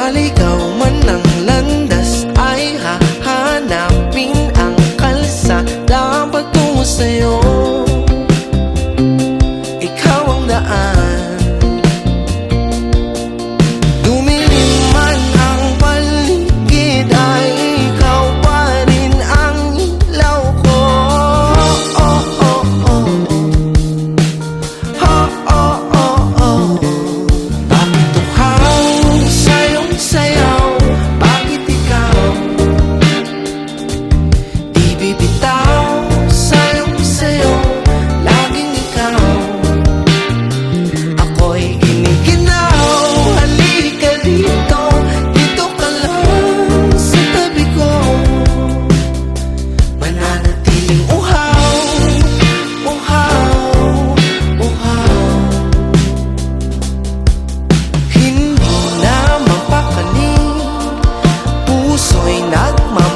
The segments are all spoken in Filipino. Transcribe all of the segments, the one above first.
Maligaw man ang landas ay hahanapin ang kalsada. Patungo sa'yo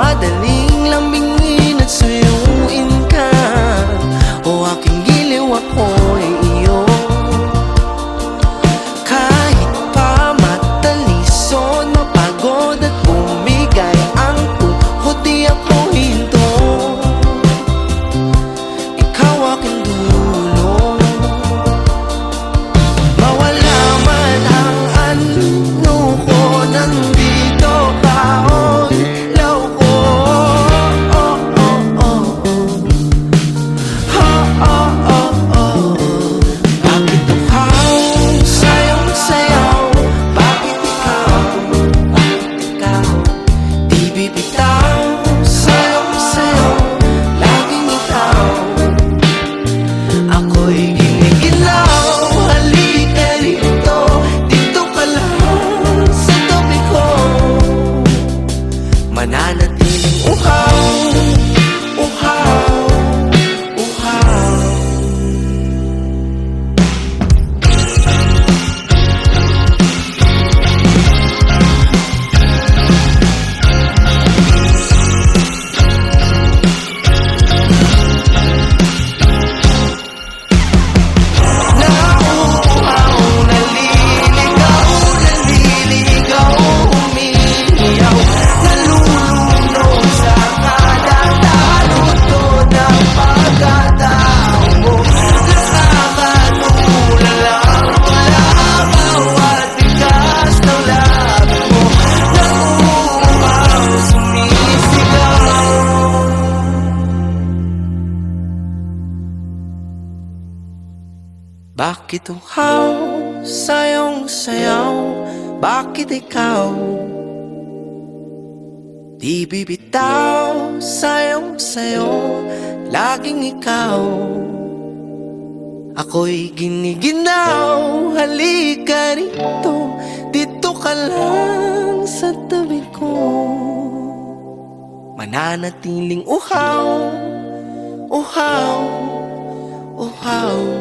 nagmamadaling Lambingin at suyuin ka. O aking giliw ako'y iyo. Kahit pa matalisod, mapagod at bumigay ang tuhod Di ako hinto. Ikaw aking dulo. Mawala man ang ano ko Nandito Mananatiling uhaw Bakit uhaw sa'yong sayaw? Bakit ikaw? Di bibitaw sa'yong sayo Laging ikaw Ako'y giniginaw Halika rito Dito ka lang sa tabi ko Mananatiling uhaw Uhaw Uhaw